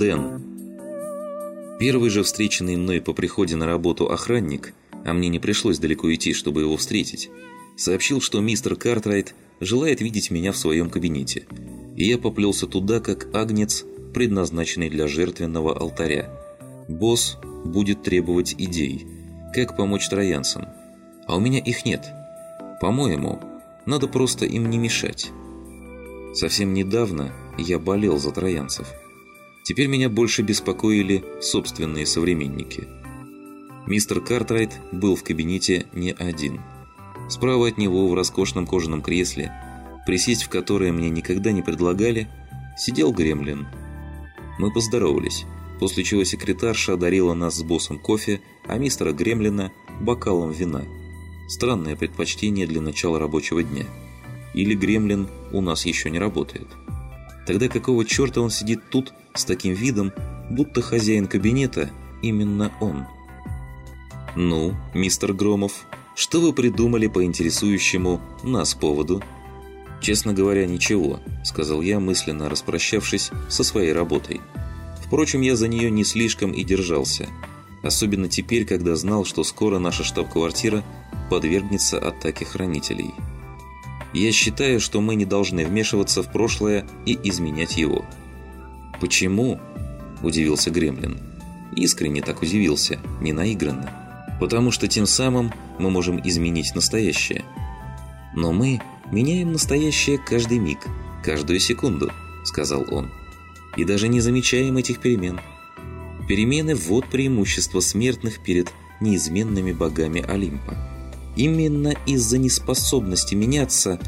Дэн. Первый же встреченный мной по приходе на работу охранник, а мне не пришлось далеко идти, чтобы его встретить, сообщил, что мистер Картрайт желает видеть меня в своем кабинете, и я поплелся туда, как агнец, предназначенный для жертвенного алтаря. Босс будет требовать идей, как помочь троянцам, а у меня их нет. По-моему, надо просто им не мешать. Совсем недавно я болел за троянцев. Теперь меня больше беспокоили собственные современники. Мистер Картрайт был в кабинете не один. Справа от него в роскошном кожаном кресле, присесть в которое мне никогда не предлагали, сидел гремлин. Мы поздоровались, после чего секретарша одарила нас с боссом кофе, а мистера Гремлина – бокалом вина. Странное предпочтение для начала рабочего дня. Или Гремлин у нас еще не работает. Тогда какого черта он сидит тут с таким видом, будто хозяин кабинета именно он? «Ну, мистер Громов, что вы придумали по интересующему нас поводу?» «Честно говоря, ничего», — сказал я, мысленно распрощавшись со своей работой. Впрочем, я за нее не слишком и держался. Особенно теперь, когда знал, что скоро наша штаб-квартира подвергнется атаке хранителей. Я считаю, что мы не должны вмешиваться в прошлое и изменять его. «Почему?» – удивился Гремлин. Искренне так удивился, не наигранно. «Потому что тем самым мы можем изменить настоящее. Но мы меняем настоящее каждый миг, каждую секунду», – сказал он. «И даже не замечаем этих перемен. Перемены – вот преимущество смертных перед неизменными богами Олимпа. Именно из-за неспособности меняться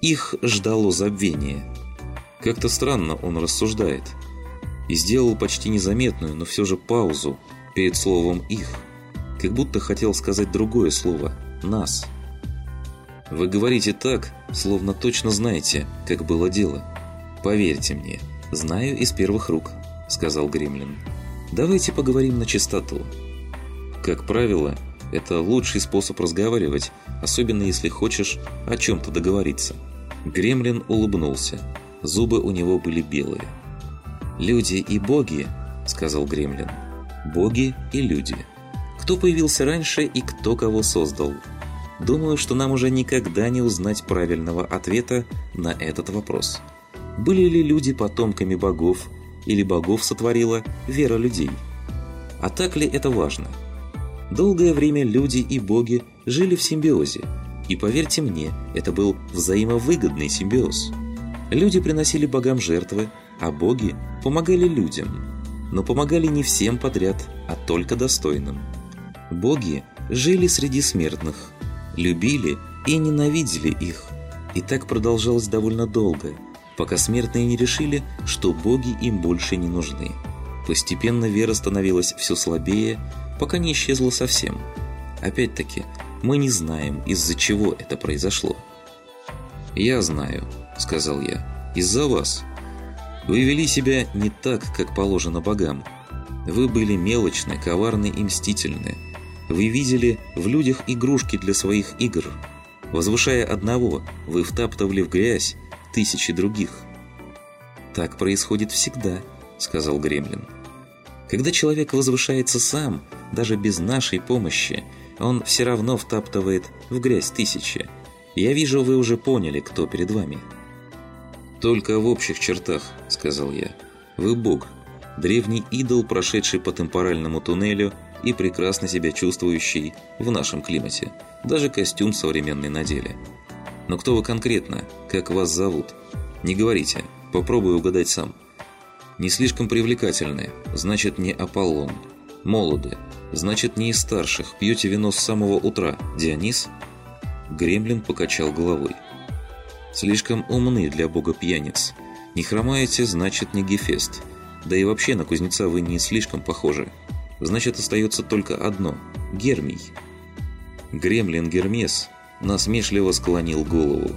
их ждало забвение. Как-то странно он рассуждает. И сделал почти незаметную, но все же паузу перед словом «их». Как будто хотел сказать другое слово «нас». Вы говорите так, словно точно знаете, как было дело. Поверьте мне, знаю из первых рук, сказал Гремлин. Давайте поговорим на чистоту. Как правило, это лучший способ разговаривать, особенно если хочешь о чем-то договориться. Гремлин улыбнулся. Зубы у него были белые. «Люди и боги», — сказал Гремлин. «Боги и люди. Кто появился раньше и кто кого создал?» Думаю, что нам уже никогда не узнать правильного ответа на этот вопрос. Были ли люди потомками богов, или богов сотворила вера людей? А так ли это важно? Долгое время люди и боги жили в симбиозе. И поверьте мне, это был взаимовыгодный симбиоз. Люди приносили богам жертвы, а боги помогали людям. Но помогали не всем подряд, а только достойным. Боги жили среди смертных, любили и ненавидели их. И так продолжалось довольно долго, пока смертные не решили, что боги им больше не нужны. Постепенно вера становилась все слабее, пока не исчезла совсем. Опять-таки, мы не знаем, из-за чего это произошло. «Я знаю», — сказал я, — «из-за вас. Вы вели себя не так, как положено богам. Вы были мелочны, коварны и мстительны. Вы видели в людях игрушки для своих игр. Возвышая одного, вы втаптывали в грязь тысячи других». «Так происходит всегда», — сказал Гремлин. Когда человек возвышается сам, даже без нашей помощи, он все равно втаптывает в грязь тысячи. Я вижу, вы уже поняли, кто перед вами. «Только в общих чертах», — сказал я. «Вы бог, древний идол, прошедший по темпоральному туннелю и прекрасно себя чувствующий в нашем климате. Даже костюм современный надели. Но кто вы конкретно? Как вас зовут? Не говорите, попробую угадать сам». Не слишком привлекательны, значит не Аполлон. Молоды, значит не из старших, пьете вино с самого утра. Дионис? Гремлин покачал головой. Слишком умны для бога пьяниц. Не хромаете, значит не Гефест. Да и вообще на кузнеца вы не слишком похожи. Значит остается только одно – Гермий. Гремлин Гермес насмешливо склонил голову.